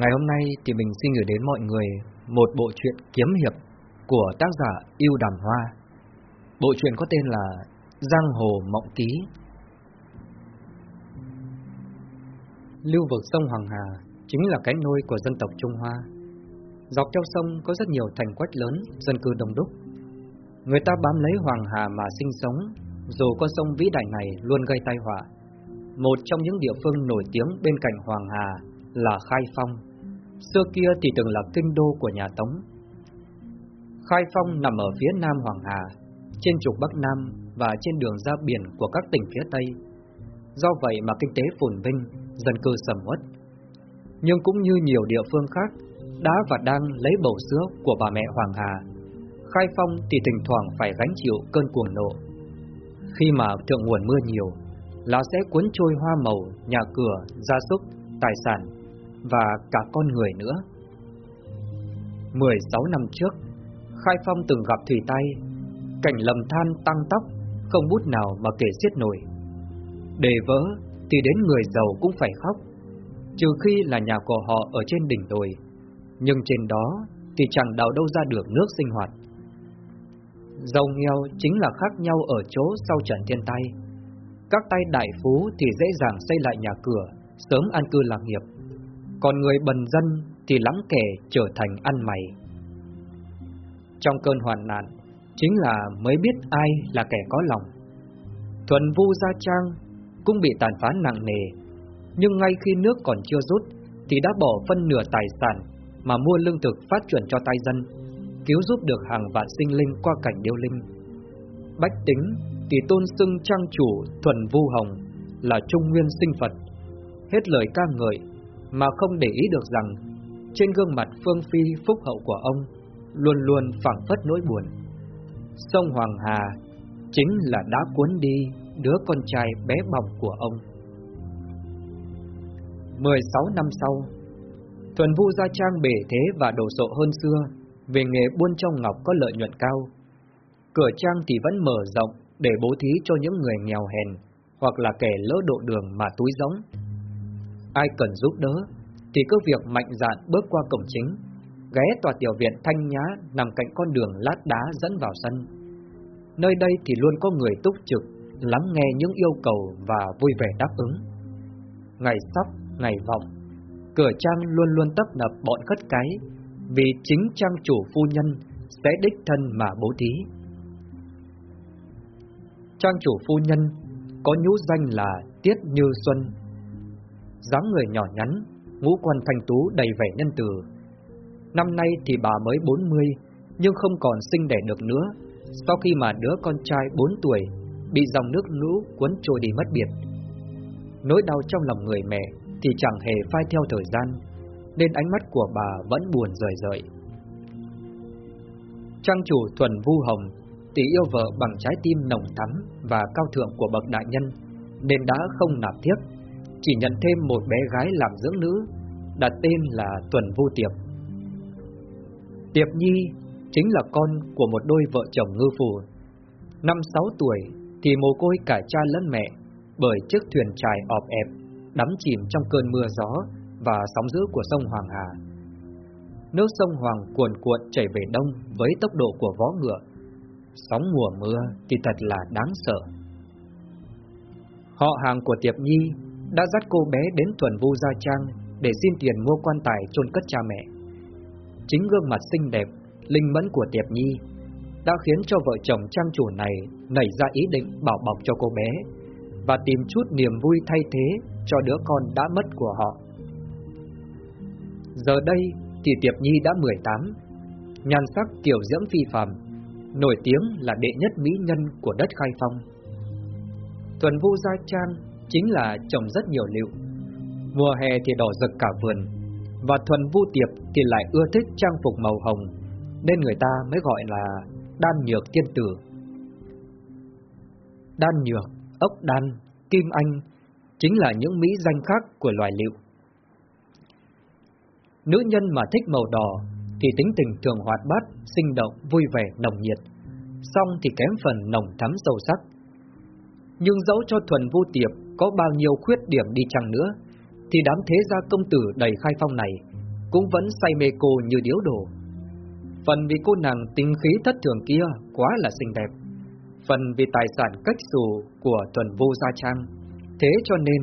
Ngày hôm nay thì mình xin gửi đến mọi người một bộ truyện kiếm hiệp của tác giả Yêu Đàm Hoa. Bộ truyện có tên là Giang Hồ Mộng Ký. Lưu vực sông Hoàng Hà chính là cái nôi của dân tộc Trung Hoa. Dọc theo sông có rất nhiều thành quách lớn, dân cư đông đúc. Người ta bám lấy Hoàng Hà mà sinh sống, dù con sông vĩ đại này luôn gây tai họa. Một trong những địa phương nổi tiếng bên cạnh Hoàng Hà là Khai Phong. Xưa kia thì từng là kinh đô của nhà Tống. Khai Phong nằm ở phía nam Hoàng Hà, trên trục Bắc Nam và trên đường ra biển của các tỉnh phía Tây. Do vậy mà kinh tế phồn vinh, dân cư sầm uất. Nhưng cũng như nhiều địa phương khác, đã và đang lấy bầu sữa của bà mẹ Hoàng Hà. Khai Phong thì thỉnh thoảng phải gánh chịu cơn cuồng nộ. Khi mà thượng nguồn mưa nhiều, là sẽ cuốn trôi hoa màu, nhà cửa, gia súc, tài sản và cả con người nữa. 16 năm trước, Khai Phong từng gặp thủy tay, cảnh lầm than tăng tóc, không bút nào mà kể xiết nổi. Đề vỡ thì đến người giàu cũng phải khóc, trừ khi là nhà của họ ở trên đỉnh đồi, nhưng trên đó thì chẳng đào đâu ra được nước sinh hoạt. Giàu nghèo chính là khác nhau ở chỗ sau trận thiên tai. Các tay đại phú thì dễ dàng xây lại nhà cửa, sớm an cư lạc nghiệp. Còn người bần dân thì lắng kẻ trở thành ăn mày. Trong cơn hoạn nạn, chính là mới biết ai là kẻ có lòng. Thuần Vu Gia Trang cũng bị tàn phá nặng nề, nhưng ngay khi nước còn chưa rút thì đã bỏ phân nửa tài sản mà mua lương thực phát chuyển cho tay dân, cứu giúp được hàng vạn sinh linh qua cảnh điêu linh. Bách tính thì tôn xưng trang chủ Thuần Vu Hồng là trung nguyên sinh Phật, hết lời ca ngợi mà không để ý được rằng trên gương mặt phương phi phúc hậu của ông luôn luôn phảng phất nỗi buồn. Sông Hoàng Hà chính là đã cuốn đi đứa con trai bé bỏng của ông. 16 năm sau, Thuần Vu Gia Trang bể thế và đồ sộ hơn xưa, về nghề buôn trong ngọc có lợi nhuận cao. Cửa trang thì vẫn mở rộng để bố thí cho những người nghèo hèn hoặc là kẻ lỡ độ đường mà túi giống. Ai cần giúp đỡ thì cứ việc mạnh dạn bước qua cổng chính, ghé tòa tiểu viện thanh nhã nằm cạnh con đường lát đá dẫn vào sân. Nơi đây thì luôn có người túc trực, lắng nghe những yêu cầu và vui vẻ đáp ứng. Ngày sắp, ngày vọng, cửa trang luôn luôn tấp nập bọn khất cái, vì chính trang chủ phu nhân sẽ đích thân mà bố thí. Trang chủ phu nhân có nhũ danh là Tiết Như Xuân dáng người nhỏ nhắn, ngũ quan thanh tú đầy vẻ nhân từ. Năm nay thì bà mới 40, nhưng không còn sinh đẻ được nữa, sau khi mà đứa con trai 4 tuổi bị dòng nước lũ cuốn trôi đi mất biệt. Nỗi đau trong lòng người mẹ thì chẳng hề phai theo thời gian, nên ánh mắt của bà vẫn buồn rời rời. Trang chủ Thuần Vu Hồng tỷ yêu vợ bằng trái tim nồng thắm và cao thượng của bậc đại nhân, nên đã không nạp thiếp, chỉ nhận thêm một bé gái làm dưỡng nữ, đặt tên là Tuần Vu Tiệp. Tiệp Nhi chính là con của một đôi vợ chồng ngư phù. Năm sáu tuổi thì mồ côi cả cha lẫn mẹ bởi chiếc thuyền trài ọp ẹp, đắm chìm trong cơn mưa gió và sóng dữ của sông Hoàng Hà. Nước sông Hoàng cuồn cuộn chảy về đông với tốc độ của vó ngựa. Sóng mùa mưa thì thật là đáng sợ. Họ hàng của Tiệp Nhi đã dắt cô bé đến tuần vu Gia Trang để xin tiền mua quan tài chôn cất cha mẹ. Chính gương mặt xinh đẹp, linh mẫn của Tiệp Nhi đã khiến cho vợ chồng trang chủ này nảy ra ý định bảo bọc cho cô bé và tìm chút niềm vui thay thế cho đứa con đã mất của họ. Giờ đây thì Tiệp Nhi đã 18, nhan sắc kiểu diễm phi phàm, nổi tiếng là đệ nhất mỹ nhân của đất Khai Phong. Tuần Vu Gia Trang chính là trồng rất nhiều liệu. Mùa hè thì đỏ rực cả vườn, và Thuần Vu Tiệp thì lại ưa thích trang phục màu hồng, nên người ta mới gọi là đan nhược tiên tử. Đan nhược, ốc đan, kim anh chính là những mỹ danh khác của loài liệu. Nữ nhân mà thích màu đỏ thì tính tình thường hoạt bát, sinh động, vui vẻ, nồng nhiệt, song thì kém phần nồng thắm sâu sắc. Nhưng dẫu cho thuần vô tiệp có bao nhiêu khuyết điểm đi chăng nữa, thì đám thế gia công tử đầy khai phong này cũng vẫn say mê cô như điếu đổ. Phần vì cô nàng tinh khí thất thường kia quá là xinh đẹp, phần vì tài sản cách xù của tuần vô gia trang. Thế cho nên,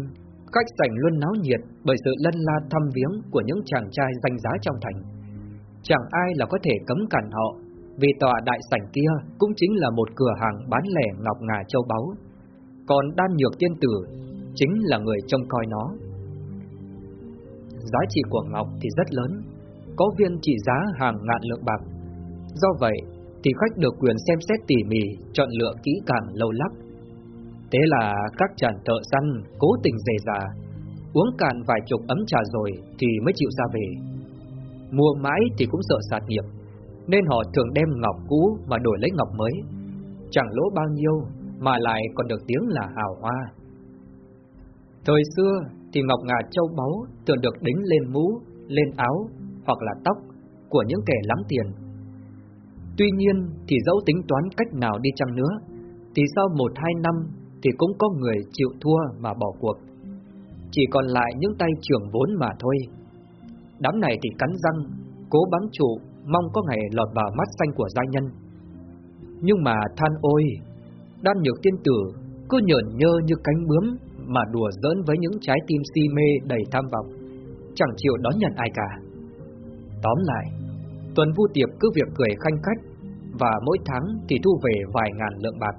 khách sảnh luôn náo nhiệt bởi sự lân la thăm viếng của những chàng trai danh giá trong thành. Chẳng ai là có thể cấm cản họ, vì tòa đại sảnh kia cũng chính là một cửa hàng bán lẻ ngọc ngà châu báu. Còn đan nhược tiên tử chính là người trông coi nó. Giá trị của ngọc thì rất lớn, có viên trị giá hàng ngàn lượng bạc. Do vậy, thì khách được quyền xem xét tỉ mỉ, chọn lựa kỹ càng lâu lắc. Thế là các chàng thợ săn cố tình dề già, uống cạn vài chục ấm trà rồi thì mới chịu ra về. Mua mãi thì cũng sợ sạt nghiệp, nên họ thường đem ngọc cũ mà đổi lấy ngọc mới. Chẳng lỗ bao nhiêu mà lại còn được tiếng là hào hoa. Thời xưa thì ngọc ngà châu báu thường được đính lên mũ, lên áo hoặc là tóc của những kẻ lắm tiền. Tuy nhiên thì dẫu tính toán cách nào đi chăng nữa, thì sau một hai năm thì cũng có người chịu thua mà bỏ cuộc. Chỉ còn lại những tay trưởng vốn mà thôi. Đám này thì cắn răng, cố bám trụ, mong có ngày lọt vào mắt xanh của gia nhân. Nhưng mà than ôi, đan nhược tiên tử cứ nhởn nhơ như cánh bướm mà đùa giỡn với những trái tim si mê đầy tham vọng, chẳng chịu đón nhận ai cả. Tóm lại, Tuần Vu Tiệp cứ việc cười khanh khách và mỗi tháng thì thu về vài ngàn lượng bạc.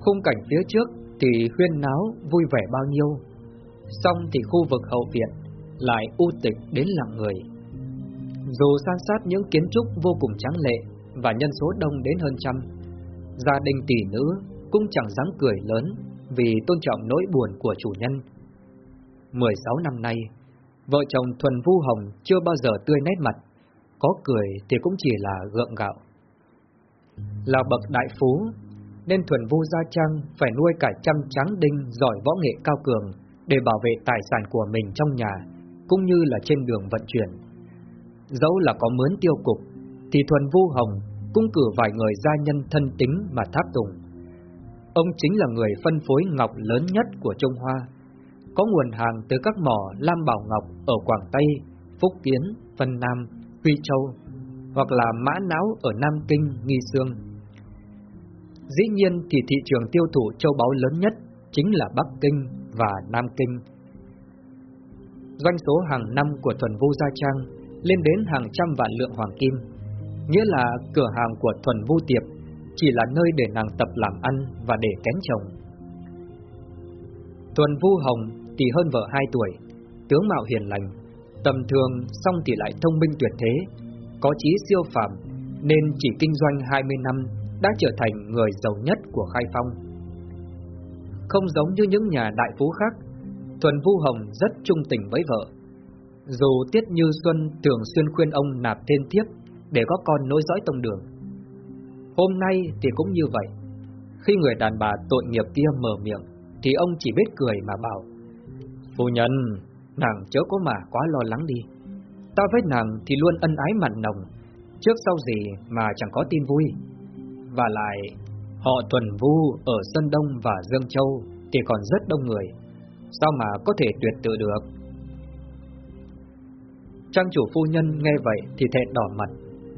Khung cảnh phía trước thì huyên náo vui vẻ bao nhiêu, xong thì khu vực hậu viện lại u tịch đến lặng người. Dù san sát những kiến trúc vô cùng tráng lệ và nhân số đông đến hơn trăm, gia đình tỷ nữ cũng chẳng dám cười lớn vì tôn trọng nỗi buồn của chủ nhân. 16 năm nay, vợ chồng Thuần Vu Hồng chưa bao giờ tươi nét mặt, có cười thì cũng chỉ là gượng gạo. Là bậc đại phú, nên Thuần Vu Gia Trang phải nuôi cả trăm tráng đinh giỏi võ nghệ cao cường để bảo vệ tài sản của mình trong nhà, cũng như là trên đường vận chuyển. Dẫu là có mướn tiêu cục, thì Thuần Vu Hồng cũng cử vài người gia nhân thân tính mà tháp tùng. Ông chính là người phân phối ngọc lớn nhất của Trung Hoa, có nguồn hàng từ các mỏ Lam Bảo Ngọc ở Quảng Tây, Phúc Kiến, Vân Nam, Huy Châu, hoặc là Mã Não ở Nam Kinh, Nghi Sương. Dĩ nhiên thì thị trường tiêu thụ châu báu lớn nhất chính là Bắc Kinh và Nam Kinh. Doanh số hàng năm của Thuần Vu Gia Trang lên đến hàng trăm vạn lượng hoàng kim, nghĩa là cửa hàng của Thuần Vu Tiệp chỉ là nơi để nàng tập làm ăn và để kén chồng. Thuần Vu Hồng thì hơn vợ 2 tuổi, tướng mạo hiền lành, tầm thường song thì lại thông minh tuyệt thế, có trí siêu phàm nên chỉ kinh doanh 20 năm đã trở thành người giàu nhất của Khai Phong. Không giống như những nhà đại phú khác, Thuần Vu Hồng rất trung tình với vợ. Dù Tiết Như Xuân thường xuyên khuyên ông nạp thêm thiếp để có con nối dõi tông đường. Hôm nay thì cũng như vậy. Khi người đàn bà tội nghiệp kia mở miệng, thì ông chỉ biết cười mà bảo Phu nhân, nàng chớ có mà quá lo lắng đi. Ta với nàng thì luôn ân ái mặn nồng, trước sau gì mà chẳng có tin vui. Và lại, họ tuần vu ở Sơn Đông và Dương Châu thì còn rất đông người, sao mà có thể tuyệt tự được. Trang chủ phu nhân nghe vậy thì thẹn đỏ mặt,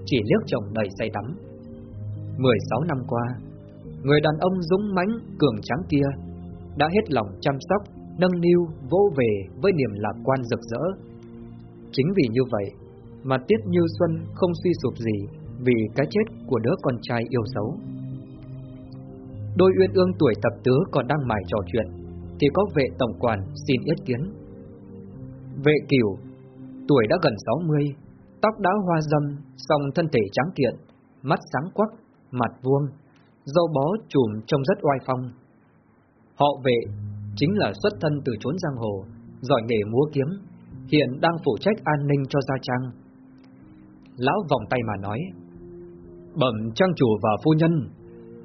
chỉ liếc chồng đầy say đắm. 16 năm qua, người đàn ông dũng mãnh cường tráng kia đã hết lòng chăm sóc, nâng niu, vỗ về với niềm lạc quan rực rỡ. Chính vì như vậy mà Tiết Như Xuân không suy sụp gì vì cái chết của đứa con trai yêu dấu. Đôi uyên ương tuổi tập tứ còn đang mải trò chuyện, thì có vệ tổng quản xin ý kiến. Vệ cửu, tuổi đã gần 60, tóc đã hoa dâm, song thân thể trắng kiện, mắt sáng quắc, mặt vuông, dâu bó trùm trông rất oai phong. Họ vệ chính là xuất thân từ chốn giang hồ, giỏi nghề múa kiếm, hiện đang phụ trách an ninh cho Gia Trang. Lão vòng tay mà nói, Bẩm trang chủ và phu nhân,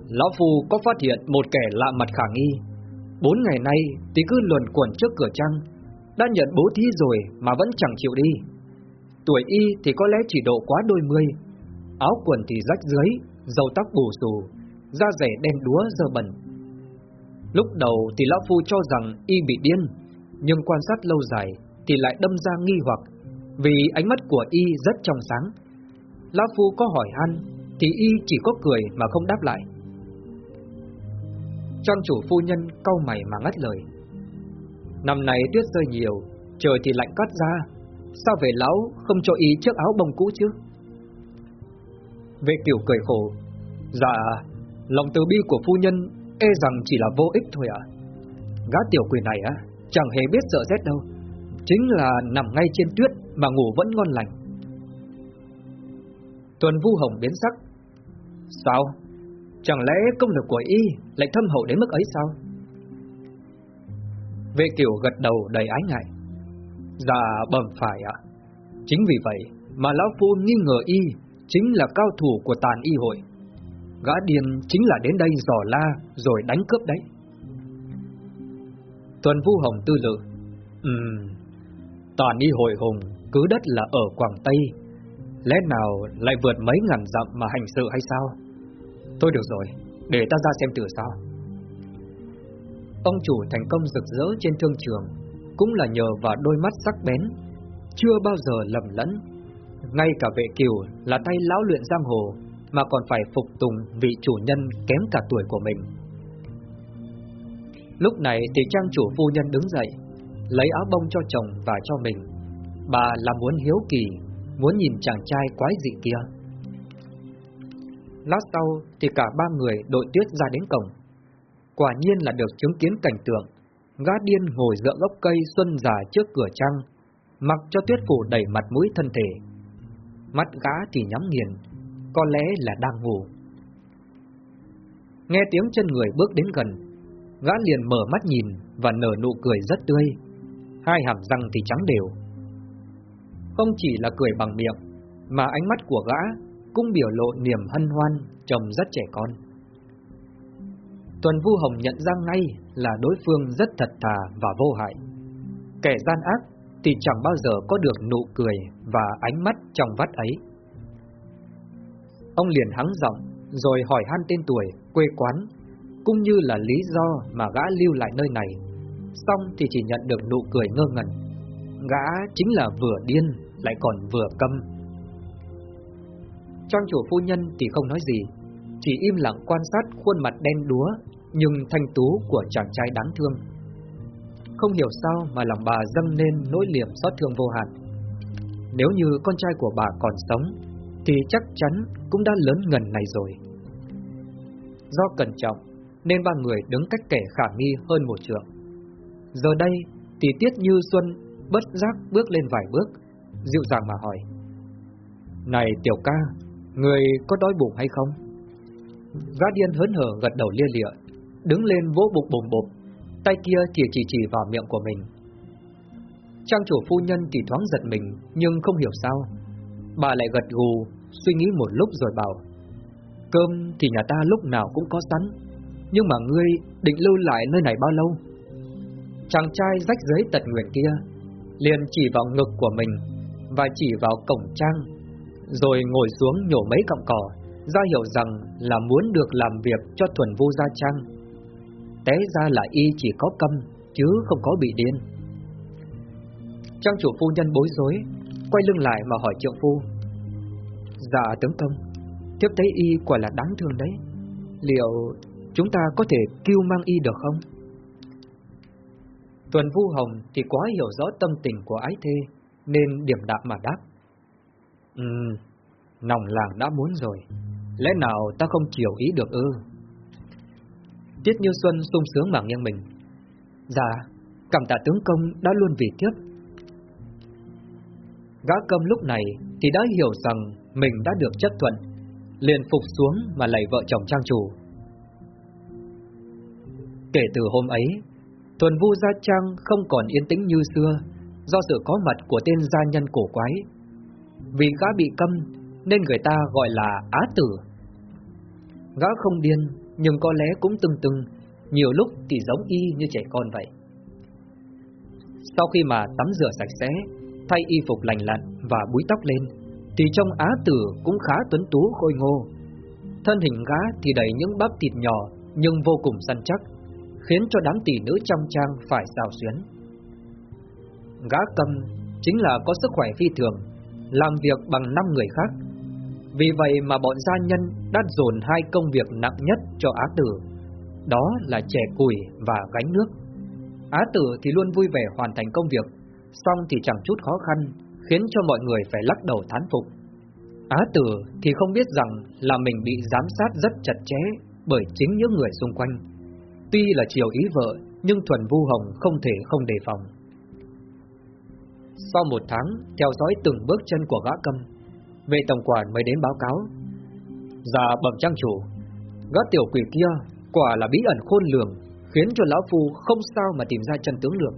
Lão Phu có phát hiện một kẻ lạ mặt khả nghi. Bốn ngày nay tí cứ luồn quẩn trước cửa trang, đã nhận bố thí rồi mà vẫn chẳng chịu đi. Tuổi y thì có lẽ chỉ độ quá đôi mươi, áo quần thì rách dưới, dầu tóc bù xù, da rẻ đen đúa dơ bẩn. Lúc đầu thì Lão Phu cho rằng y bị điên, nhưng quan sát lâu dài thì lại đâm ra nghi hoặc Vì ánh mắt của y rất trong sáng. Lão Phu có hỏi han Thì y chỉ có cười mà không đáp lại. Trang chủ phu nhân cau mày mà ngắt lời. Năm nay tuyết rơi nhiều Trời thì lạnh cắt ra Sao về lão không cho y chiếc áo bông cũ chứ? Vệ tiểu cười khổ. Dạ Lòng từ bi của phu nhân E rằng chỉ là vô ích thôi ạ. Gã tiểu quỷ này á, Chẳng hề biết sợ rét đâu. Chính là nằm ngay trên tuyết Mà ngủ vẫn ngon lành. Tuần Vu Hồng biến sắc. Sao? Chẳng lẽ công lực của y Lại thâm hậu đến mức ấy sao? Vệ kiểu gật đầu đầy ái ngại. Dạ bẩm phải ạ. Chính vì vậy mà Lão Phu nghi ngờ y Chính là cao thủ của tàn y hội. Gã điên chính là đến đây dò la Rồi đánh cướp đấy. Tuần Vũ Hồng tư lự. Ừm, Tàn y hội hùng cứ đất là ở Quảng Tây. Lẽ nào lại vượt mấy ngàn dặm mà hành sự hay sao? Thôi được rồi, Để ta ra xem từ sao. Ông chủ thành công rực rỡ trên thương trường. Cũng là nhờ vào đôi mắt sắc bén, Chưa bao giờ lầm lẫn. Ngay cả vệ kiều là tay lão luyện giang hồ Mà còn phải phục tùng vị chủ nhân kém cả tuổi của mình. Lúc này thì trang chủ phu nhân đứng dậy, Lấy áo bông cho chồng và cho mình. Bà là muốn hiếu kỳ, Muốn nhìn chàng trai quái dị kia. Lát sau thì cả ba người đội tuyết ra đến cổng. Quả nhiên là được chứng kiến cảnh tượng. Gã điên ngồi dựa gốc cây xuân già trước cửa trăng, Mặc cho tuyết phủ đầy mặt mũi thân thể. Mắt gã thì nhắm nghiền, Có lẽ là đang ngủ. Nghe tiếng chân người bước đến gần, Gã liền mở mắt nhìn Và nở nụ cười rất tươi. Hai hàm răng thì trắng đều. Không chỉ là cười bằng miệng, Mà ánh mắt của gã Cũng biểu lộ niềm hân hoan, Trông rất trẻ con. Tuần Vu Hồng nhận ra ngay là đối phương rất thật thà và vô hại. Kẻ gian ác thì chẳng bao giờ có được nụ cười và ánh mắt trong vắt ấy. Ông liền hắng giọng, rồi hỏi han tên tuổi, quê quán, cũng như là lý do mà gã lưu lại nơi này. Xong thì chỉ nhận được nụ cười ngơ ngẩn. Gã chính là vừa điên, lại còn vừa câm. Trang chủ phu nhân thì không nói gì, chỉ im lặng quan sát khuôn mặt đen đúa nhưng thanh tú của chàng trai đáng thương. Không hiểu sao mà lòng bà dâng lên nỗi liềm xót thương vô hạn. Nếu như con trai của bà còn sống, thì chắc chắn cũng đã lớn ngần này rồi. Do cẩn trọng, nên ba người đứng cách kẻ khả nghi hơn một trượng. Giờ đây, thì Tiết Như Xuân bất giác bước lên vài bước, dịu dàng mà hỏi. Này tiểu ca, người có đói bụng hay không? Gã điên hớn hở gật đầu lia lịa, đứng lên vỗ bụng bồm bộp, tay kia chỉ chỉ chỉ vào miệng của mình. Trang chủ phu nhân thì thoáng giật mình, nhưng không hiểu sao. Bà lại gật gù, suy nghĩ một lúc rồi bảo, cơm thì nhà ta lúc nào cũng có sẵn, nhưng mà ngươi định lưu lại nơi này bao lâu? Chàng trai rách giấy tật nguyện kia, liền chỉ vào ngực của mình và chỉ vào cổng trang, rồi ngồi xuống nhổ mấy cọng cỏ, ra hiểu rằng là muốn được làm việc cho thuần vô gia trang. Té ra là y chỉ có câm Chứ không có bị điên. Trang chủ phu nhân bối rối Quay lưng lại mà hỏi triệu phu. Dạ tướng công Tiếp thấy y quả là đáng thương đấy. Liệu chúng ta có thể kêu mang y được không? Tuần Vu Hồng thì quá hiểu rõ tâm tình của ái thê Nên điểm đạm mà đáp. Ừm, nòng làng đã muốn rồi. Lẽ nào ta không chiều ý được ư? Tiết Như Xuân sung sướng mà nghiêng mình. Dạ, cảm tạ tướng công đã luôn vì tiếp. Gã cầm lúc này thì đã hiểu rằng mình đã được chấp thuận, liền phục xuống mà lạy vợ chồng trang chủ. Kể từ hôm ấy, Thuần Vu Gia Trang không còn yên tĩnh như xưa do sự có mặt của tên gia nhân cổ quái. Vì gã bị câm nên người ta gọi là Á Tử. Gã không điên nhưng có lẽ cũng từng từng, nhiều lúc thì giống y như trẻ con vậy. Sau khi mà tắm rửa sạch sẽ, thay y phục lành lặn và búi tóc lên, thì trong á tử cũng khá tuấn tú khôi ngô. Thân hình gã thì đầy những bắp thịt nhỏ nhưng vô cùng săn chắc, khiến cho đám tỷ nữ trong trang phải xào xuyến. Gã cầm chính là có sức khỏe phi thường, làm việc bằng năm người khác. Vì vậy mà bọn gia nhân đã dồn hai công việc nặng nhất cho Á Tử, đó là chè củi và gánh nước. Á Tử thì luôn vui vẻ hoàn thành công việc, xong thì chẳng chút khó khăn, khiến cho mọi người phải lắc đầu thán phục. Á Tử thì không biết rằng là mình bị giám sát rất chặt chẽ bởi chính những người xung quanh. Tuy là chiều ý vợ, nhưng Thuần Vu Hồng không thể không đề phòng. Sau một tháng, theo dõi từng bước chân của gã câm, vệ tổng quản mới đến báo cáo. Dạ bẩm trang chủ, gã tiểu quỷ kia quả là bí ẩn khôn lường, khiến cho lão phu không sao mà tìm ra chân tướng được.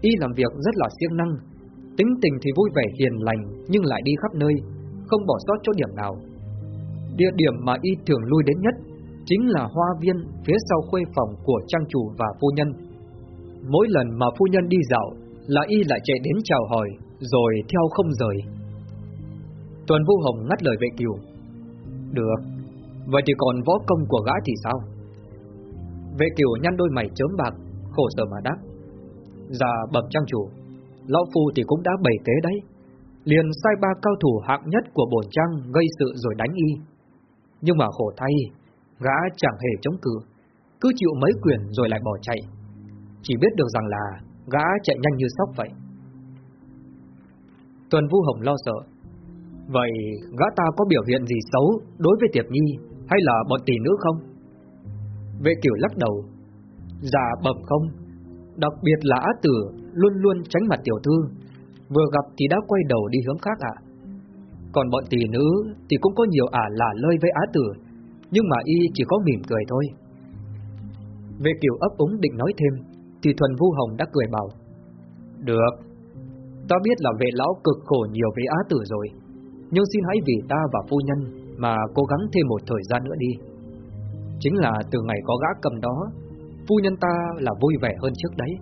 Y làm việc rất là siêng năng, tính tình thì vui vẻ hiền lành nhưng lại đi khắp nơi, không bỏ sót chỗ điểm nào. Địa điểm mà y thường lui đến nhất chính là hoa viên phía sau khuê phòng của trang chủ và phu nhân. Mỗi lần mà phu nhân đi dạo là y lại chạy đến chào hỏi, rồi theo không rời. Tuần Vũ Hồng ngắt lời vệ kiều. Được, vậy thì còn võ công của gã thì sao? Vệ kiều nhăn đôi mày chớm bạc, khổ sở mà đáp. Dạ bẩm trang chủ, lão phu thì cũng đã bày kế đấy. Liền sai ba cao thủ hạng nhất của bổn trang gây sự rồi đánh y. Nhưng mà khổ thay, gã chẳng hề chống cự, cứ chịu mấy quyền rồi lại bỏ chạy. Chỉ biết được rằng là gã chạy nhanh như sóc vậy. Tuần Vũ Hồng lo sợ. Vậy gã ta có biểu hiện gì xấu đối với Tiệp Nhi hay là bọn tỷ nữ không? Vệ kiểu lắc đầu. Dạ bẩm không, đặc biệt là Á Tử luôn luôn tránh mặt tiểu thư, vừa gặp thì đã quay đầu đi hướng khác ạ. Còn bọn tỷ nữ thì cũng có nhiều ả lả lơi với Á Tử, nhưng mà y chỉ có mỉm cười thôi. Vệ kiểu ấp úng định nói thêm, thì Thuần Vu Hồng đã cười bảo Được Ta biết là vệ lão cực khổ nhiều với Á Tử rồi nhưng xin hãy vì ta và phu nhân Mà cố gắng thêm một thời gian nữa đi. Chính là từ ngày có gã cầm đó, Phu nhân ta là vui vẻ hơn trước đấy.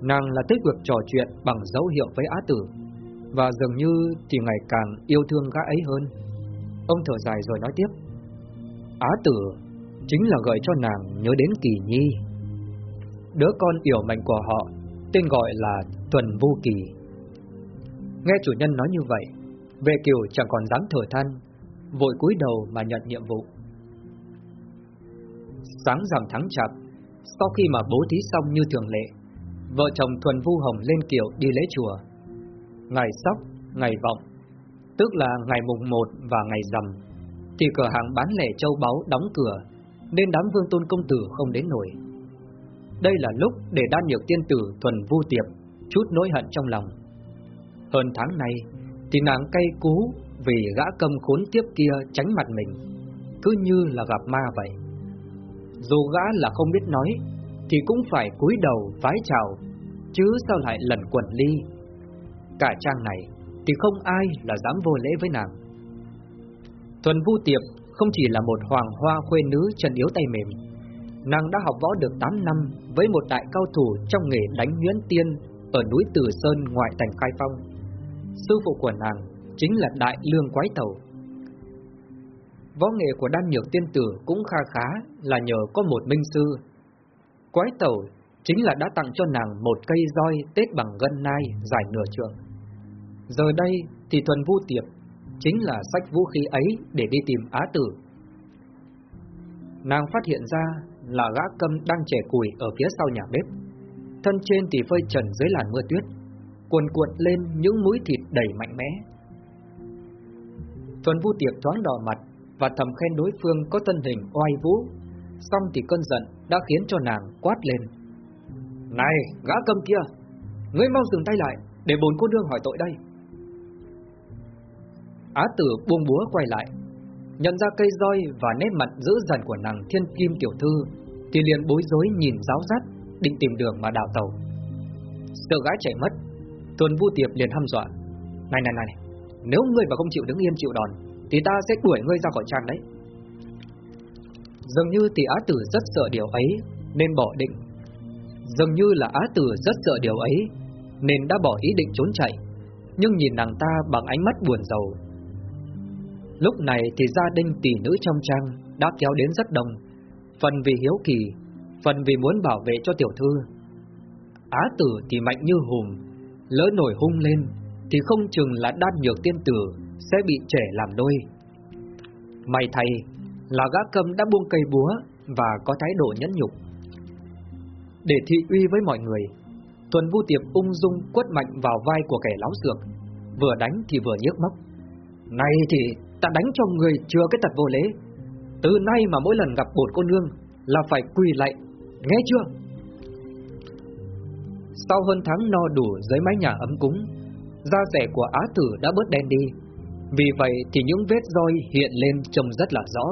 Nàng là tích cực trò chuyện bằng dấu hiệu với Á Tử, Và dường như thì ngày càng yêu thương gã ấy hơn. Ông thở dài rồi nói tiếp, Á Tử chính là gợi cho nàng nhớ đến Kỳ Nhi. Đứa con yểu mệnh của họ, Tên gọi là Tuần Vô Kỳ. Nghe chủ nhân nói như vậy Vệ Kiều chẳng còn dám thở than Vội cúi đầu mà nhận nhiệm vụ. Sáng rằm tháng chạp Sau khi mà bố thí xong như thường lệ Vợ chồng Thuần Vu Hồng lên kiệu đi lễ chùa. Ngày sóc, ngày vọng Tức là ngày mùng 1 và ngày rằm Thì cửa hàng bán lẻ châu báu đóng cửa Nên đám vương tôn công tử không đến nổi. Đây là lúc để đan nhược tiên tử thuần vu tiệp chút nỗi hận trong lòng. Hơn tháng nay, thì nàng cay cú vì gã cầm khốn tiếp kia tránh mặt mình, cứ như là gặp ma vậy. Dù gã là không biết nói, thì cũng phải cúi đầu vái chào, chứ sao lại lần quẩn ly. Cả trang này thì không ai là dám vô lễ với nàng. Thuần Vu Tiệp không chỉ là một hoàng hoa khuê nữ chân yếu tay mềm, Nàng đã học võ được 8 năm với một đại cao thủ trong nghề đánh nhuyễn tiên ở núi Tử Sơn ngoại thành Khai Phong. Sư phụ của nàng chính là Đại Lương Quái tàu. Võ nghệ của đan nhược tiên tử cũng kha khá là nhờ có một minh sư. Quái tàu chính là đã tặng cho nàng một cây roi tết bằng gân nai dài nửa trượng. Giờ đây thì thuần vu tiệp chính là sách vũ khí ấy để đi tìm Á Tử. Nàng phát hiện ra là gã câm đang trẻ củi ở phía sau nhà bếp. Thân trên thì phơi trần dưới làn mưa tuyết, cuồn cuộn lên những mũi thịt đầy mạnh mẽ. Thuần Vu Tiệp thoáng đỏ mặt và thầm khen đối phương có thân hình oai vũ, xong thì cơn giận đã khiến cho nàng quát lên. Này, gã câm kia, ngươi mau dừng tay lại để bồn cô đương hỏi tội đây. Á tử buông búa quay lại, nhận ra cây roi và nét mặt dữ dằn của nàng thiên kim tiểu thư, thì liền bối rối nhìn giáo dắt, định tìm đường mà đào tàu. Sợ gái chạy mất, tuần vu tiệp liền hăm dọa. Này này này, nếu ngươi mà không chịu đứng yên chịu đòn, thì ta sẽ đuổi ngươi ra khỏi trang đấy. Dường như tỷ á tử rất sợ điều ấy, nên bỏ định. Dường như là á tử rất sợ điều ấy, nên đã bỏ ý định trốn chạy. Nhưng nhìn nàng ta bằng ánh mắt buồn rầu, Lúc này thì gia đình tỷ nữ trong trang đã kéo đến rất đông, phần vì hiếu kỳ, phần vì muốn bảo vệ cho tiểu thư. Á tử thì mạnh như hùm, Lỡ nổi hung lên thì không chừng là đan nhược tiên tử Sẽ bị trẻ làm đôi. May thay là gã cầm đã buông cây búa Và có thái độ nhẫn nhục. Để thị uy với mọi người Tuần Vu Tiệp ung dung quất mạnh vào vai của kẻ láo dược, Vừa đánh thì vừa nhức móc. Này thì ta đánh cho người chưa cái tật vô lễ. Từ nay mà mỗi lần gặp bột cô nương Là phải quỳ lạy Nghe chưa? Sau hơn tháng no đủ dưới mái nhà ấm cúng Da rẻ của Á Tử đã bớt đen đi. Vì vậy thì những vết roi hiện lên trông rất là rõ.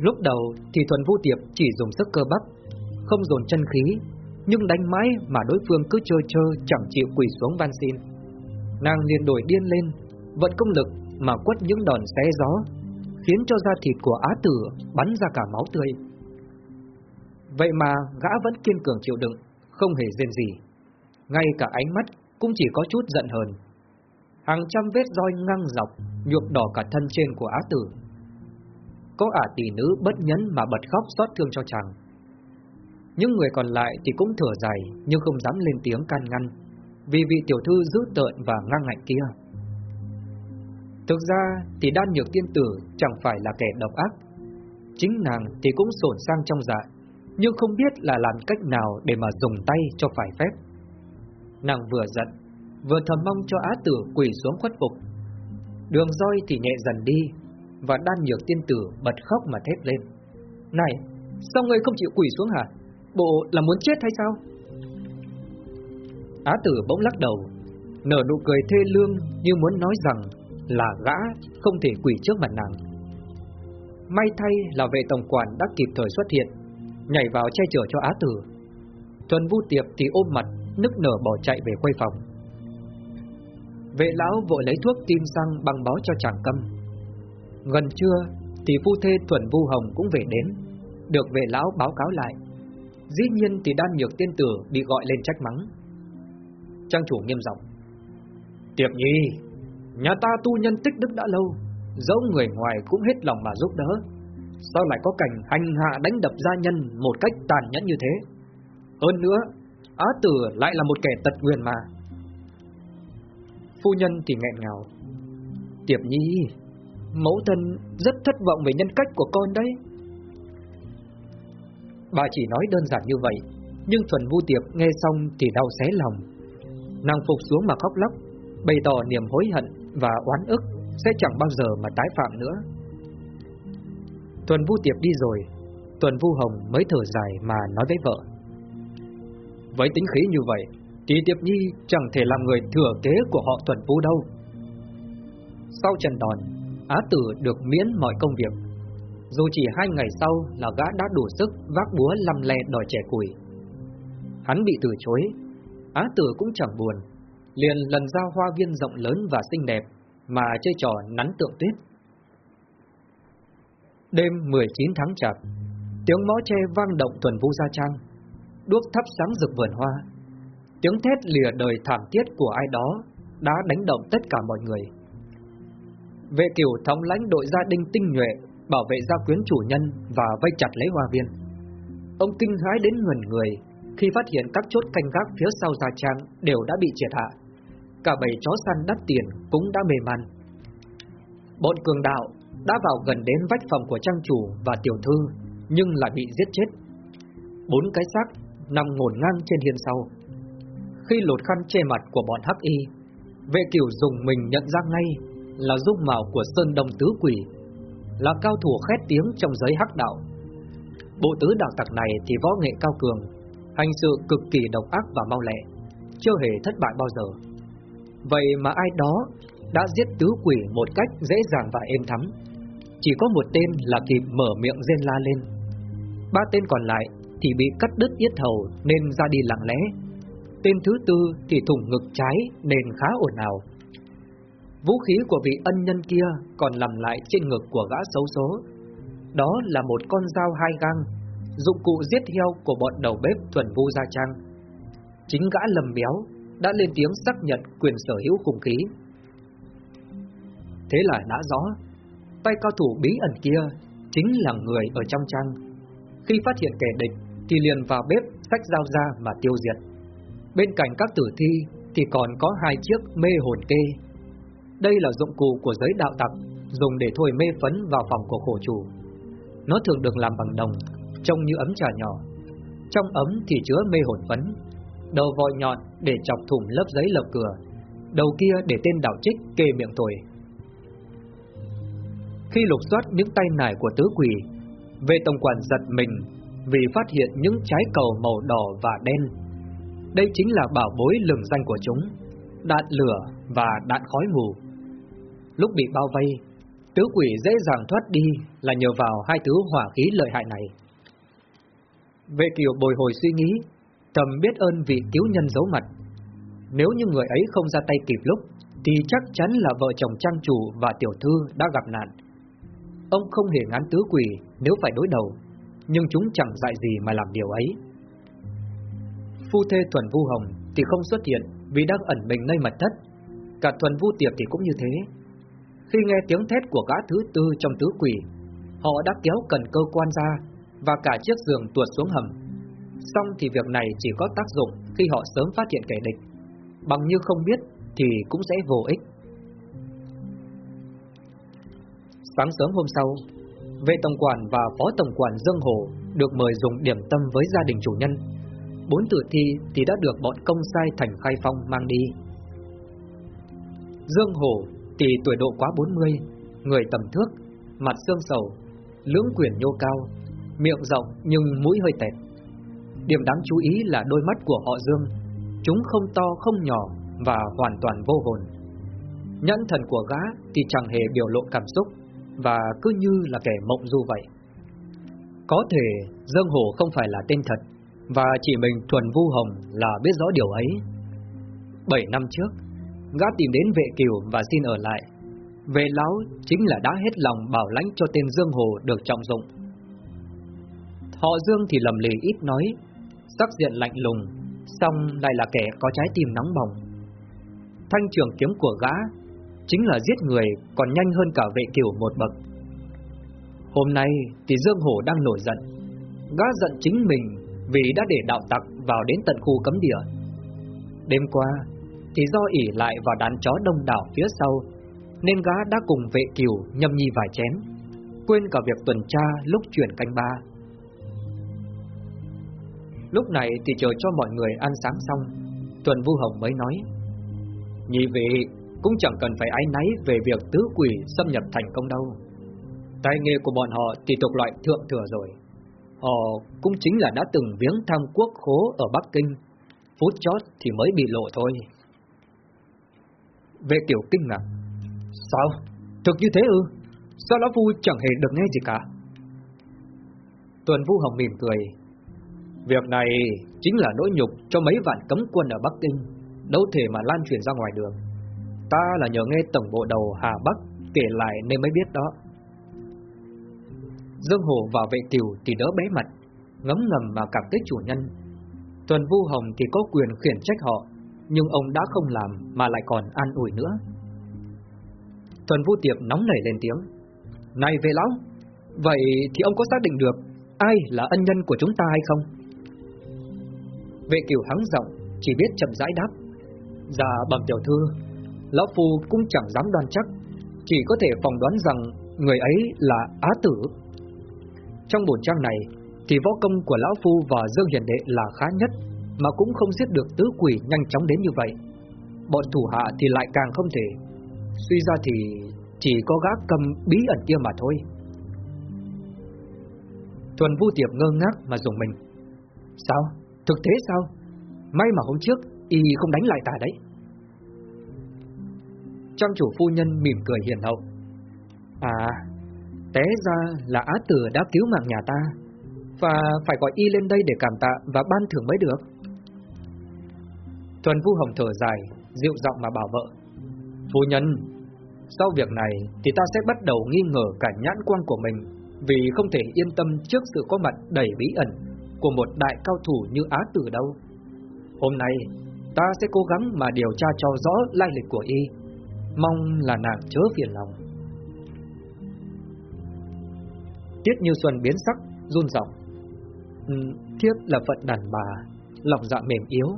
Lúc đầu thì Thuần Vũ Tiệp chỉ dùng sức cơ bắp, Không dồn chân khí, Nhưng đánh mãi mà đối phương cứ chơi chơi chẳng chịu quỳ xuống van xin. Nàng liền đổi điên lên, Vận công lực mà quất những đòn xé gió, Khiến cho da thịt của Á Tử bắn ra cả máu tươi. Vậy mà gã vẫn kiên cường chịu đựng, Không hề rên gì Ngay cả ánh mắt cũng chỉ có chút giận hờn. Hàng trăm vết roi ngang dọc, Nhuộm đỏ cả thân trên của Á Tử. Có ả tỷ nữ bất nhẫn mà bật khóc xót thương cho chàng. Những người còn lại thì cũng thở dài, Nhưng không dám lên tiếng can ngăn, Vì vị tiểu thư dữ tợn và ngang ngạnh kia. Thực ra thì đan nhược tiên tử chẳng phải là kẻ độc ác. Chính nàng thì cũng sổn sang trong dạ Nhưng không biết là làm cách nào để mà dùng tay cho phải phép. Nàng vừa giận, Vừa thầm mong cho á tử quỳ xuống khuất phục. Đường roi thì nhẹ dần đi, Và đan nhược tiên tử bật khóc mà thét lên. Này, Sao ngươi không chịu quỳ xuống hả? Bộ là muốn chết hay sao? Á tử bỗng lắc đầu, Nở nụ cười thê lương Như muốn nói rằng Là gã không thể quỳ trước mặt nàng. May thay là vệ tổng quản đã kịp thời xuất hiện, Nhảy vào che chở cho Á tử. Thuần Vu Tiệp thì ôm mặt Nức nở bỏ chạy về quay phòng. Vệ lão vội lấy thuốc tim xăng băng bó cho chàng câm. Gần trưa thì phu thê Thuần Vu Hồng cũng về đến, Được vệ lão báo cáo lại. Dĩ nhiên thì đan nhược tiên tử bị gọi lên trách mắng. Trang chủ nghiêm giọng, Tiệp nhi, Nhà ta tu nhân tích đức đã lâu, Dẫu người ngoài cũng hết lòng mà giúp đỡ, Sao lại có cảnh hành hạ đánh đập gia nhân Một cách tàn nhẫn như thế? Hơn nữa Á tử lại là một kẻ tật nguyền mà. Phu nhân thì nghẹn ngào. Tiệp nhi, Mẫu thân rất thất vọng về nhân cách của con đấy. Bà chỉ nói đơn giản như vậy, Nhưng Thuần Vu Tiệp nghe xong thì đau xé lòng. Nàng phục xuống mà khóc lóc, Bày tỏ niềm hối hận và oán ức Sẽ chẳng bao giờ mà tái phạm nữa. Tuần Vu Tiệp đi rồi Tuần Vu Hồng mới thở dài mà nói với vợ. Với tính khí như vậy Thì Tiệp Nhi chẳng thể làm người thừa kế của họ Tuần Vũ đâu. Sau trận đòn, Á Tử được miễn mọi công việc. Dù chỉ hai ngày sau là gã đã đủ sức vác búa lăm le đòi trẻ củi. Hắn bị từ chối, Á Tử cũng chẳng buồn, Liền lần ra hoa viên rộng lớn và xinh đẹp Mà chơi trò nắn tượng tuyết. Đêm 19 tháng chạp, Tiếng mõ tre vang động tuần vu gia trang. Đuốc thắp sáng rực vườn hoa. Tiếng thét lìa đời thảm thiết của ai đó Đã đánh động tất cả mọi người. Vệ kiều thống lãnh đội gia đình tinh nhuệ Bảo vệ gia quyến chủ nhân Và vây chặt lấy hoa viên. Ông kinh hãi đến ngần người Khi phát hiện các chốt canh gác phía sau gia trang Đều đã bị triệt hạ. Cả bầy chó săn đắt tiền cũng đã mềm man. Bọn cường đạo đã vào gần đến vách phòng của trang chủ và tiểu thư, nhưng lại bị giết chết. Bốn cái xác nằm ngổn ngang trên hiên sau. Khi lột khăn che mặt của bọn hắc y, vệ cửu dùng mình nhận ra ngay là dung mạo của Sơn Đông Tứ Quỷ, là cao thủ khét tiếng trong giới hắc đạo. Bộ tứ đạo tặc này thì võ nghệ cao cường, hành sự cực kỳ độc ác và mau lẹ, chưa hề thất bại bao giờ. Vậy mà ai đó đã giết tứ quỷ một cách dễ dàng và êm thắm. Chỉ có một tên là kịp mở miệng rên la lên. Ba tên còn lại thì bị cắt đứt yết hầu nên ra đi lặng lẽ. Tên thứ tư thì thủng ngực trái nên khá ổn ào. Vũ khí của vị ân nhân kia còn nằm lại trên ngực của gã xấu số. Đó là một con dao hai gang, dụng cụ giết heo của bọn đầu bếp thuần vu gia trang. Chính gã lầm béo đã lên tiếng xác nhận quyền sở hữu khủng khí. Thế là đã rõ, tay cao thủ bí ẩn kia chính là người ở trong trang. Khi phát hiện kẻ địch thì liền vào bếp sách dao ra mà tiêu diệt. Bên cạnh các tử thi thì còn có hai chiếc mê hồn kê. Đây là dụng cụ của giới đạo tặc dùng để thổi mê phấn vào phòng của khổ chủ. Nó thường được làm bằng đồng, trông như ấm trà nhỏ. Trong ấm thì chứa mê hồn phấn, đầu vòi nhọn để chọc thủng lớp giấy lợp cửa, đầu kia để tên đạo trích kê miệng thổi. Khi lục soát những tay nải của tứ quỷ, về tổng quản giật mình vì phát hiện những trái cầu màu đỏ và đen. Đây chính là bảo bối lừng danh của chúng, đạn lửa và đạn khói mù. Lúc bị bao vây, tứ quỷ dễ dàng thoát đi là nhờ vào hai thứ hỏa khí lợi hại này. Vệ kiều bồi hồi suy nghĩ, Tầm biết ơn vị cứu nhân giấu mặt. Nếu như người ấy không ra tay kịp lúc, thì chắc chắn là vợ chồng trang chủ và tiểu thư đã gặp nạn. Ông không hề ngán tứ quỷ nếu phải đối đầu, nhưng chúng chẳng dạy gì mà làm điều ấy. Phu thê Thuần Vu Hồng thì không xuất hiện vì đang ẩn mình nơi mật thất. Cả Thuần Vu Tiệp thì cũng như thế. Khi nghe tiếng thét của gã thứ tư trong tứ quỷ, họ đã kéo cần cơ quan ra và cả chiếc giường tuột xuống hầm. Xong thì việc này chỉ có tác dụng khi họ sớm phát hiện kẻ địch. Bằng như không biết thì cũng sẽ vô ích. Sáng sớm hôm sau, vệ tổng quản và phó tổng quản Dương Hổ được mời dùng điểm tâm với gia đình chủ nhân. Bốn tử thi thì đã được bọn công sai thành khai phong mang đi. Dương Hổ thì tuổi độ quá 40, người tầm thước, mặt xương sầu, lưỡng quyển nhô cao, miệng rộng nhưng mũi hơi tẹt. Điểm đáng chú ý là đôi mắt của họ Dương, chúng không to không nhỏ và hoàn toàn vô hồn. Nhãn thần của gã thì chẳng hề biểu lộ cảm xúc và cứ như là kẻ mộng du vậy. Có thể Dương Hổ không phải là tên thật và chỉ mình Thuần Vu Hồng là biết rõ điều ấy. Bảy năm trước, gã tìm đến vệ kiều và xin ở lại. Vệ lão chính là đã hết lòng bảo lãnh cho tên Dương Hồ được trọng dụng. Họ Dương thì lầm lì ít nói, sắc diện lạnh lùng, song lại là kẻ có trái tim nóng bỏng. Thanh trường kiếm của gã chính là giết người còn nhanh hơn cả vệ kiều một bậc. Hôm nay thì Dương Hổ đang nổi giận, gã giận chính mình vì đã để đạo tặc vào đến tận khu cấm địa. Đêm qua thì do ỉ lại vào đàn chó đông đảo phía sau, nên gã đã cùng vệ kiều nhâm nhi vài chén, quên cả việc tuần tra lúc chuyển canh ba. Lúc này thì chờ cho mọi người ăn sáng xong, Tuần Vu Hồng mới nói: "Nhị vị cũng chẳng cần phải ái náy về việc tứ quỷ xâm nhập thành công đâu. Tài nghề của bọn họ thì thuộc loại thượng thừa rồi. Họ cũng chính là đã từng viếng thăm quốc khố ở Bắc Kinh, phút chót thì mới bị lộ thôi. Vệ tiểu kinh ngạc. Sao? Thực như thế ư? Sao Lão Phu chẳng hề được nghe gì cả? Tuần Vũ Hồng mỉm cười. Việc này chính là nỗi nhục cho mấy vạn cấm quân ở Bắc Kinh, đâu thể mà lan truyền ra ngoài đường. Ta là nhờ nghe tổng bộ đầu Hà Bắc kể lại nên mới biết đó. Dương Hồ và vệ kiều thì đỡ bé mặt, ngấm ngầm mà cảm kích chủ nhân. Tuần Vu Hồng thì có quyền khiển trách họ, nhưng ông đã không làm mà lại còn an ủi nữa. Tuần Vu Tiệp nóng nảy lên tiếng. Này vệ lão, vậy thì ông có xác định được ai là ân nhân của chúng ta hay không? Vệ kiều hắng giọng, chỉ biết chậm rãi đáp. Dạ bẩm tiểu thư, Lão Phu cũng chẳng dám đoan chắc, chỉ có thể phỏng đoán rằng người ấy là Á Tử. Trong bổn trang này, thì võ công của Lão Phu và Dương Hiền Đệ là khá nhất, mà cũng không giết được tứ quỷ nhanh chóng đến như vậy. Bọn thủ hạ thì lại càng không thể. Suy ra thì chỉ có gác cầm bí ẩn kia mà thôi. Thuần Vu Tiệp ngơ ngác mà dùng mình. Sao? Thực thế sao? May mà hôm trước y không đánh lại ta đấy. Trang chủ phu nhân mỉm cười hiền hậu. À, té ra là Á Tử đã cứu mạng nhà ta, và phải gọi y lên đây để cảm tạ và ban thưởng mới được. Thuần Vu Hồng thở dài, dịu giọng mà bảo vợ. Phu nhân, sau việc này thì ta sẽ bắt đầu nghi ngờ cả nhãn quan của mình, vì không thể yên tâm trước sự có mặt đầy bí ẩn của một đại cao thủ như Á Tử đâu. Hôm nay, ta sẽ cố gắng mà điều tra cho rõ lai lịch của y Mong là nàng chớ phiền lòng. Tiết Như Xuân biến sắc, run giọng. Ừ, thiếp là phận đàn bà, lòng dạ mềm yếu,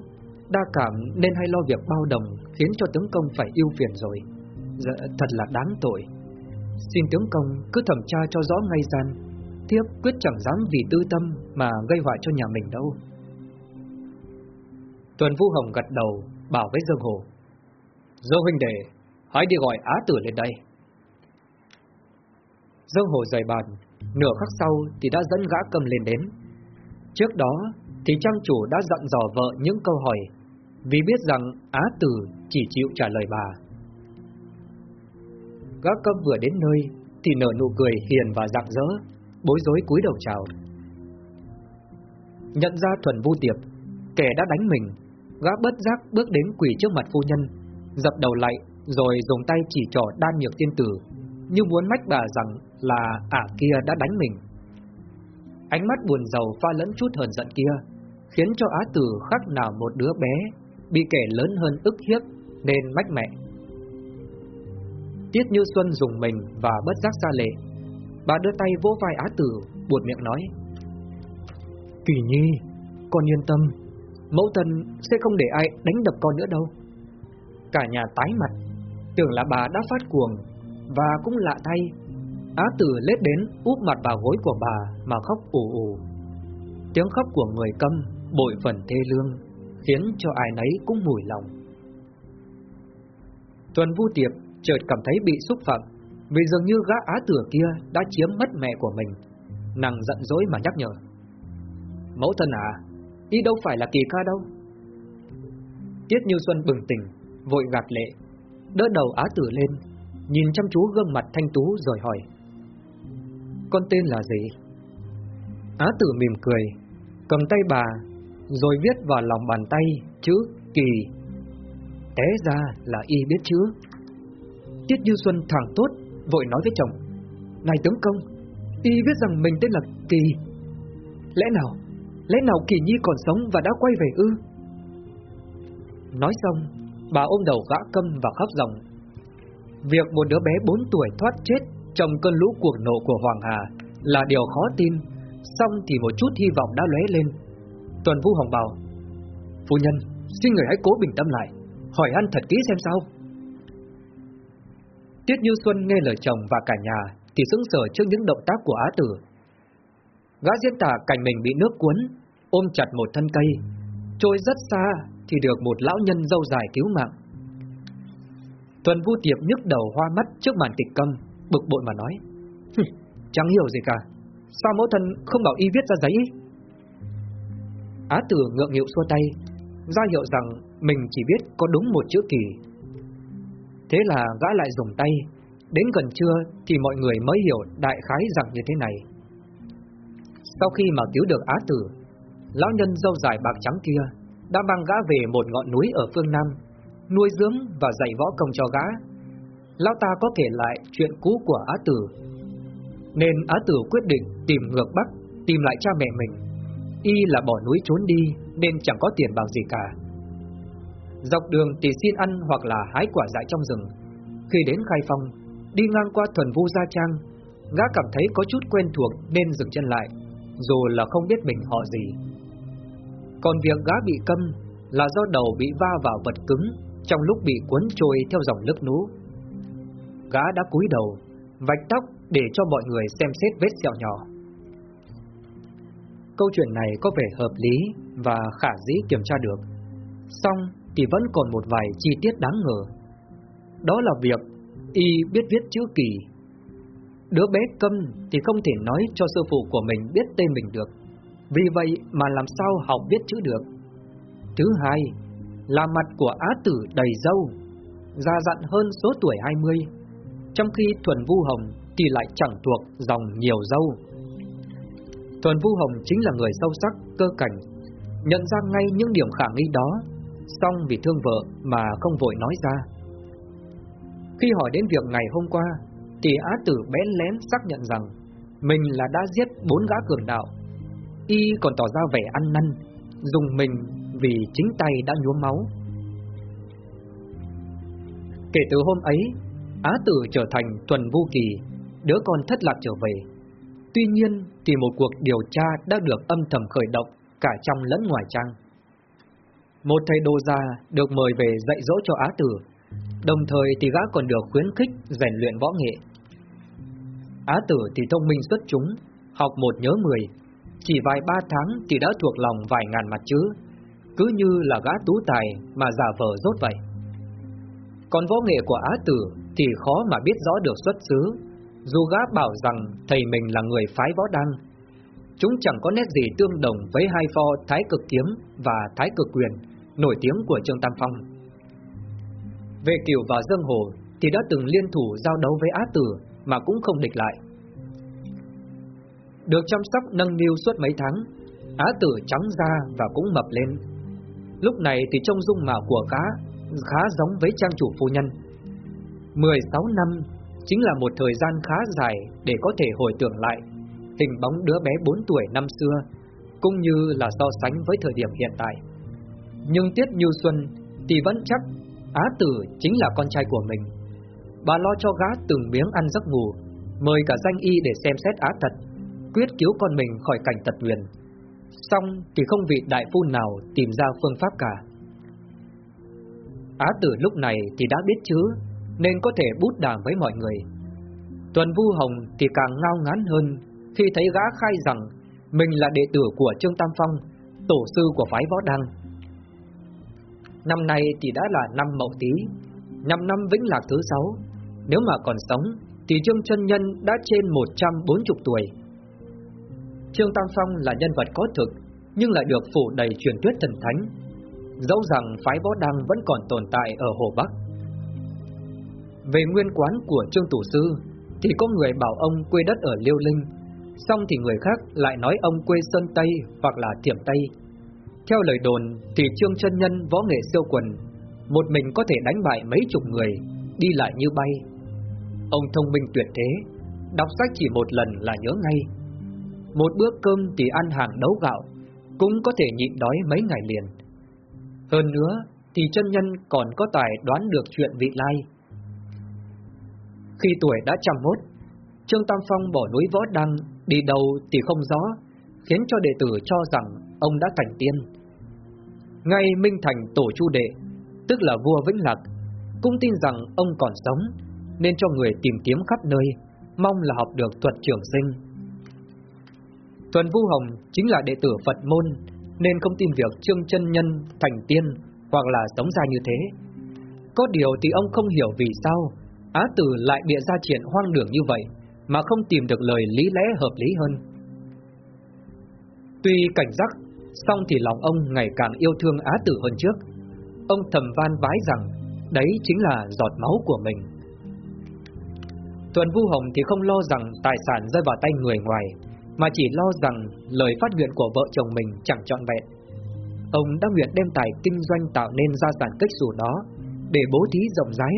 Đa cảm nên hay lo việc bao đồng Khiến cho tướng công phải yêu phiền rồi. Dạ, thật là đáng tội. Xin tướng công cứ thẩm tra cho rõ ngay gian Thiếp quyết chẳng dám vì tư tâm Mà gây họa cho nhà mình đâu. Tuần Vũ Hồng gật đầu Bảo với Dương Hồ. Dương huynh đệ Hãy đi gọi Á Tử lên đây. Dương Hồ rời bàn, Nửa khắc sau thì đã dẫn gã cầm lên đến. Trước đó thì trang chủ đã dặn dò vợ những câu hỏi, Vì biết rằng Á Tử chỉ chịu trả lời bà. Gã cầm vừa đến nơi Thì nở nụ cười hiền và rạng rỡ, Bối rối cúi đầu chào. Nhận ra Thuần Vu Tiệp, Kẻ đã đánh mình, Gã bất giác bước đến quỳ trước mặt phu nhân, Dập đầu lại rồi dùng tay chỉ trỏ đan nhược tiên tử, Như muốn mách bà rằng là ả kia đã đánh mình. Ánh mắt buồn giàu pha lẫn chút hờn giận kia, Khiến cho Á Tử khác nào một đứa bé Bị kẻ lớn hơn ức hiếp Nên mách mẹ. Tiết Như Xuân dùng mình và bất giác xa lệ. Bà đưa tay vỗ vai Á Tử, Buột miệng nói, Kỳ nhi, Con yên tâm, Mẫu thân sẽ không để ai đánh đập con nữa đâu. Cả nhà tái mặt. Tưởng là bà đã phát cuồng Và cũng lạ thay Á tử lết đến úp mặt vào gối của bà mà khóc ù ù. Tiếng khóc của người câm bội phần thê lương, khiến cho ai nấy cũng mùi lòng. Tuần Vu Tiệp chợt cảm thấy bị xúc phạm, vì dường như gã á tử kia đã chiếm mất mẹ của mình. Nàng giận dỗi mà nhắc nhở. Mẫu thân à, đi đâu phải là kỳ ca đâu. Tiết Như Xuân bừng tỉnh, vội gạt lệ, đỡ đầu á tử lên, nhìn chăm chú gương mặt thanh tú rồi hỏi. Con tên là gì? Á tử mỉm cười, cầm tay bà, rồi viết vào lòng bàn tay chữ kỳ. Té ra là y biết chữ. Tiết Như Xuân thẳng tốt, vội nói với chồng. Này tướng công, y biết rằng mình tên là Kỳ. Lẽ nào, lẽ nào Kỳ Nhi còn sống và đã quay về ư? Nói xong, bà ôm đầu gã câm và khóc ròng. Việc một đứa bé 4 tuổi thoát chết trong cơn lũ cuồng nộ của Hoàng Hà là điều khó tin, xong thì một chút hy vọng đã lóe lên. Tuần Vũ Hồng bảo, Phu nhân, xin người hãy cố bình tâm lại, hỏi ăn thật kỹ xem sao. Tiết Như Xuân nghe lời chồng và cả nhà thì sững sờ trước những động tác của Á Tử. Gã diễn tả cảnh mình bị nước cuốn, ôm chặt một thân cây, trôi rất xa thì được một lão nhân dâu dài cứu mạng. Tuần Vu Tiệp nhức đầu hoa mắt trước màn tịch câm, bực bội mà nói. Chẳng hiểu gì cả, sao mẫu thân không bảo y viết ra giấy Á tử ngượng nghịu xua tay, ra hiệu rằng mình chỉ biết có đúng một chữ kỳ. Thế là gã lại dùng tay, đến gần trưa thì mọi người mới hiểu đại khái rằng như thế này. Sau khi mà cứu được Á tử, lão nhân dâu dài bạc trắng kia đã mang gã về một ngọn núi ở phương Nam, nuôi dưỡng và dạy võ công cho gã. Lão ta có kể lại chuyện cũ của Á tử, nên Á tử quyết định tìm ngược Bắc, tìm lại cha mẹ mình. Y là bỏ núi trốn đi nên chẳng có tiền bạc gì cả. Dọc đường thì xin ăn hoặc là hái quả dại trong rừng. Khi đến Khai Phong, đi ngang qua thuần vu Gia Trang, gã cảm thấy có chút quen thuộc nên dừng chân lại, dù là không biết mình họ gì. Còn việc gã bị câm là do đầu bị va vào vật cứng trong lúc bị cuốn trôi theo dòng nước lũ. Gã đã cúi đầu, vạch tóc để cho mọi người xem xét vết sẹo nhỏ. Câu chuyện này có vẻ hợp lý và khả dĩ kiểm tra được. Xong thì vẫn còn một vài chi tiết đáng ngờ. Đó là việc y biết viết chữ kỳ. Đứa bé câm thì không thể nói cho sư phụ của mình biết tên mình được. Vì vậy mà làm sao học viết chữ được. Thứ hai là mặt của Á Tử đầy dâu, già dặn hơn số tuổi 20, trong khi Thuần Vu Hồng thì lại chẳng thuộc dòng nhiều dâu. Thuần Vu Hồng chính là người sâu sắc, cơ cảnh, nhận ra ngay những điểm khả nghi đó, xong vì thương vợ mà không vội nói ra. Khi hỏi đến việc ngày hôm qua, thì Á Tử bén lén xác nhận rằng mình là đã giết bốn gã cường đạo. Y còn tỏ ra vẻ ăn năn, dùng mình vì chính tay đã nhuốm máu. Kể từ hôm ấy, Á Tử trở thành Tuần vô Kỳ, đứa con thất lạc trở về. Tuy nhiên thì một cuộc điều tra đã được âm thầm khởi động cả trong lẫn ngoài trang. một thầy đồ già được mời về dạy dỗ cho Á Tử, đồng thời thì gã còn được khuyến khích rèn luyện võ nghệ. Á Tử thì thông minh xuất chúng, học một nhớ mười, chỉ vài ba tháng thì đã thuộc lòng vài ngàn mặt chữ, cứ như là gã tú tài mà giả vờ rốt vậy. Còn võ nghệ của Á Tử thì khó mà biết rõ được xuất xứ, dù gã bảo rằng thầy mình là người phái võ đăng. Chúng chẳng có nét gì tương đồng với hai pho Thái Cực Kiếm và Thái Cực Quyền, nổi tiếng của Trương Tam Phong. Về kiểu và Dương Hồ thì đã từng liên thủ giao đấu với Á Tử mà cũng không địch lại. Được chăm sóc nâng niu suốt mấy tháng, Á Tử trắng da và cũng mập lên. Lúc này thì trông dung mạo của gã khá giống với trang chủ phu nhân. 16 năm chính là một thời gian khá dài để có thể hồi tưởng lại hình bóng đứa bé 4 tuổi năm xưa, cũng như là so sánh với thời điểm hiện tại. Nhưng Tiết Như Xuân thì vẫn chắc Á Tử chính là con trai của mình. Bà lo cho gã từng miếng ăn giấc ngủ, mời cả danh y để xem xét Á Thật, quyết cứu con mình khỏi cảnh tật nguyền. Xong thì không vị đại phu nào tìm ra phương pháp cả. Á Tử lúc này thì đã biết chứ, nên có thể bút đàm với mọi người. Tuần Vu Hồng thì càng ngao ngán hơn khi thấy gã khai rằng mình là đệ tử của Trương Tam Phong, tổ sư của phái võ đăng. Năm nay thì đã là năm Mậu Tý, năm năm Vĩnh Lạc thứ sáu. Nếu mà còn sống thì Trương Chân Nhân đã trên 140 tuổi. Trương Tam Phong là nhân vật có thực, nhưng lại được phủ đầy truyền thuyết thần thánh. Dẫu rằng phái võ đăng vẫn còn tồn tại ở Hồ Bắc. Về nguyên quán của Trương Tổ Sư, thì có người bảo ông quê đất ở Liêu Linh, xong thì người khác lại nói ông quê Sơn Tây hoặc là Thiểm Tây. Theo lời đồn thì Trương chân Nhân võ nghệ siêu quần, một mình có thể đánh bại mấy chục người, đi lại như bay. Ông thông minh tuyệt thế, đọc sách chỉ một lần là nhớ ngay. Một bữa cơm thì ăn hàng đấu gạo, cũng có thể nhịn đói mấy ngày liền. Hơn nữa thì chân nhân còn có tài đoán được chuyện vị lai. Khi tuổi đã trăm mốt, Trương Tam Phong bỏ núi võ đăng, đi đâu thì không rõ, khiến cho đệ tử cho rằng ông đã thành tiên. Ngay Minh Thành tổ chu đệ, tức là vua Vĩnh Lạc, cũng tin rằng ông còn sống, nên cho người tìm kiếm khắp nơi, mong là học được thuật trường sinh. Tuần Vu Hồng chính là đệ tử Phật môn, nên không tin việc Trương chân Nhân thành tiên hoặc là sống ra như thế. Có điều thì ông không hiểu vì sao Á Tử lại bịa ra chuyện hoang đường như vậy mà không tìm được lời lý lẽ hợp lý hơn. Tuy cảnh giác, song thì lòng ông ngày càng yêu thương Á Tử hơn trước. Ông thầm van vái rằng đấy chính là giọt máu của mình. Tuần Vu Hồng thì không lo rằng tài sản rơi vào tay người ngoài, mà chỉ lo rằng lời phát nguyện của vợ chồng mình chẳng trọn vẹn. Ông đã nguyện đem tài kinh doanh tạo nên gia sản cách dù đó để bố thí rộng rãi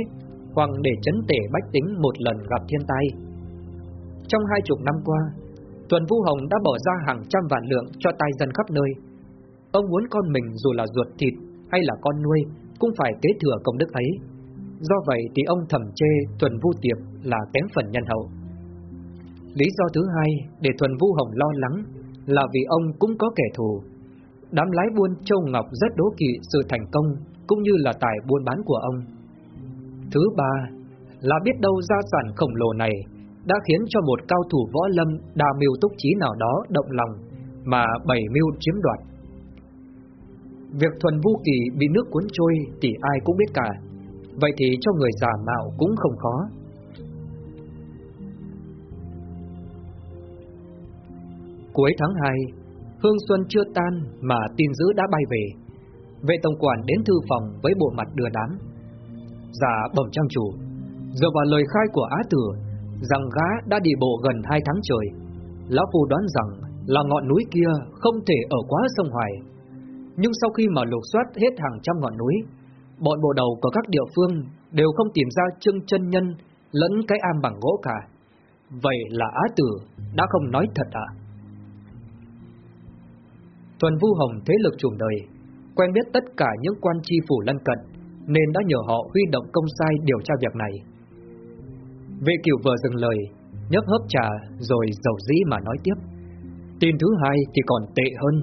hoặc để chấn tể bách tính một lần gặp thiên tai. Trong hai chục năm qua, Tuần Vu Hồng đã bỏ ra hàng trăm vạn lượng cho tài dân khắp nơi. Ông muốn con mình dù là ruột thịt hay là con nuôi cũng phải kế thừa công đức ấy. Do vậy thì ông thầm chê Tuần Vu Tiệp là kém phần nhân hậu. Lý do thứ hai để thuần Vu Hồng lo lắng là vì ông cũng có kẻ thù. Đám lái buôn Châu Ngọc rất đố kỵ sự thành công cũng như là tài buôn bán của ông. Thứ ba là biết đâu gia sản khổng lồ này đã khiến cho một cao thủ võ lâm đa mưu túc trí nào đó động lòng mà bảy mưu chiếm đoạt. Việc thuần vu kỳ bị nước cuốn trôi thì ai cũng biết cả, vậy thì cho người giả mạo cũng không khó. Cuối tháng 2, hương xuân chưa tan mà tin dữ đã bay về. Vệ tổng quản đến thư phòng với bộ mặt đưa đám. Dạ bẩm trang chủ, dựa vào lời khai của Á Tử rằng gã đã đi bộ gần hai tháng trời, lão phu đoán rằng là ngọn núi kia không thể ở quá sông Hoài. Nhưng sau khi mà lục soát hết hàng trăm ngọn núi, bọn bộ đầu của các địa phương đều không tìm ra chân chân nhân lẫn cái am bằng gỗ cả. Vậy là Á Tử đã không nói thật à? Tuần Vu Hồng thế lực chủ đời, quen biết tất cả những quan tri phủ lân cận, nên đã nhờ họ huy động công sai điều tra việc này. Vệ cửu vừa dừng lời, nhấp hớp trà rồi dầu dĩ mà nói tiếp. Tin thứ hai thì còn tệ hơn.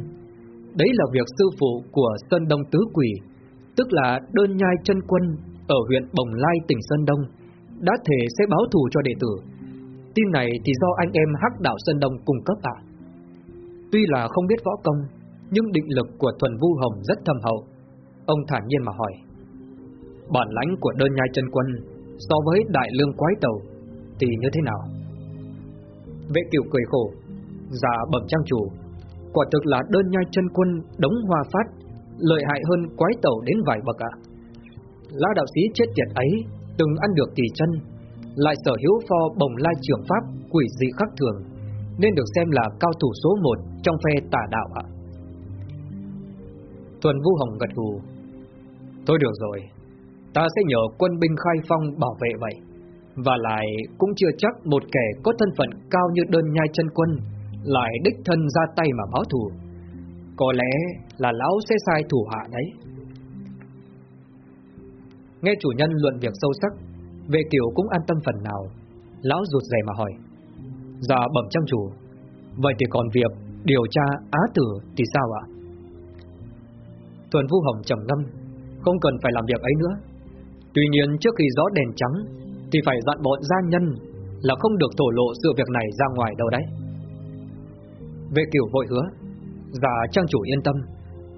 đấy là việc sư phụ của Sơn Đông Tứ Quỷ, tức là đơn nhai chân quân ở huyện Bồng Lai tỉnh Sơn Đông, đã thể sẽ báo thù cho đệ tử. Tin này thì do anh em Hắc Đạo Sơn Đông cung cấp ạ. Tuy là không biết võ công, nhưng định lực của Thuần Vu Hồng rất thâm hậu. Ông thản nhiên mà hỏi. Bản lãnh của đơn nhai chân quân so với đại lương quái tàu thì như thế nào? Vệ cửu cười khổ, già bẩm trang chủ, quả thực là đơn nhai chân quân đống hoa phát, lợi hại hơn quái tàu đến vài bậc ạ. Lá đạo sĩ chết tiệt ấy từng ăn được kỳ chân, lại sở hữu pho bồng lai trường pháp quỷ dị khắc thường, nên được xem là cao thủ số một trong phe tà đạo ạ. Tuần Vu Hồng gật gù. Thôi được rồi, ta sẽ nhờ quân binh khai phong bảo vệ vậy. Và lại cũng chưa chắc một kẻ có thân phận cao như đơn nhai chân quân lại đích thân ra tay mà báo thù. Có lẽ là lão sẽ sai thủ hạ đấy. Nghe chủ nhân luận việc sâu sắc, vệ kiều cũng an tâm phần nào. Lão rụt rè mà hỏi. Dạ bẩm trang chủ, vậy thì còn việc điều tra á tử thì sao ạ? Tuần Vu Hồng trầm ngâm, không cần phải làm việc ấy nữa. Tuy nhiên trước khi gió đèn trắng, thì phải dặn bọn gia nhân là không được thổ lộ sự việc này ra ngoài đâu đấy. Vệ Kiều vội hứa, và trang chủ yên tâm,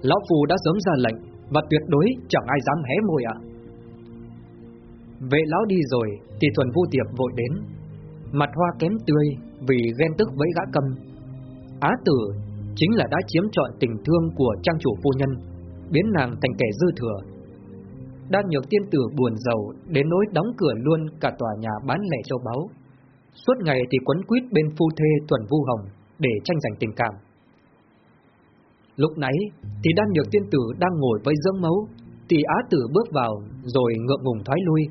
lão phù đã sớm ra lệnh và tuyệt đối chẳng ai dám hé môi ạ. Vệ lão đi rồi thì Thuần Vu Tiệp vội đến, mặt hoa kém tươi vì ghen tức với gã cầm. Á tử chính là đã chiếm trọn tình thương của trang chủ phu nhân, biến nàng thành kẻ dư thừa. Đan nhược tiên tử buồn giàu đến nỗi đóng cửa luôn cả tòa nhà bán lẻ châu báu. Suốt ngày thì quấn quýt bên phu thê Thuần Vu Hồng để tranh giành tình cảm. Lúc nãy thì đan nhược tiên tử đang ngồi với dưỡng mấu, thì Á tử bước vào rồi ngượng ngùng thoái lui.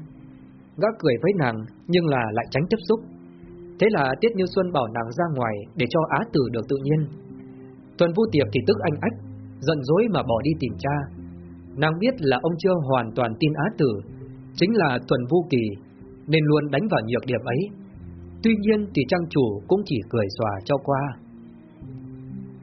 Gã cười với nàng nhưng là lại tránh tiếp xúc. Thế là Tiết Như Xuân bảo nàng ra ngoài để cho Á tử được tự nhiên. Tuần Vu Tiệp thì tức anh ách, giận dỗi mà bỏ đi tìm cha. Nàng biết là ông chưa hoàn toàn tin Á tử, chính là Tuần Vu Kỳ, nên luôn đánh vào nhược điểm ấy. Tuy nhiên thì trang chủ cũng chỉ cười xòa cho qua.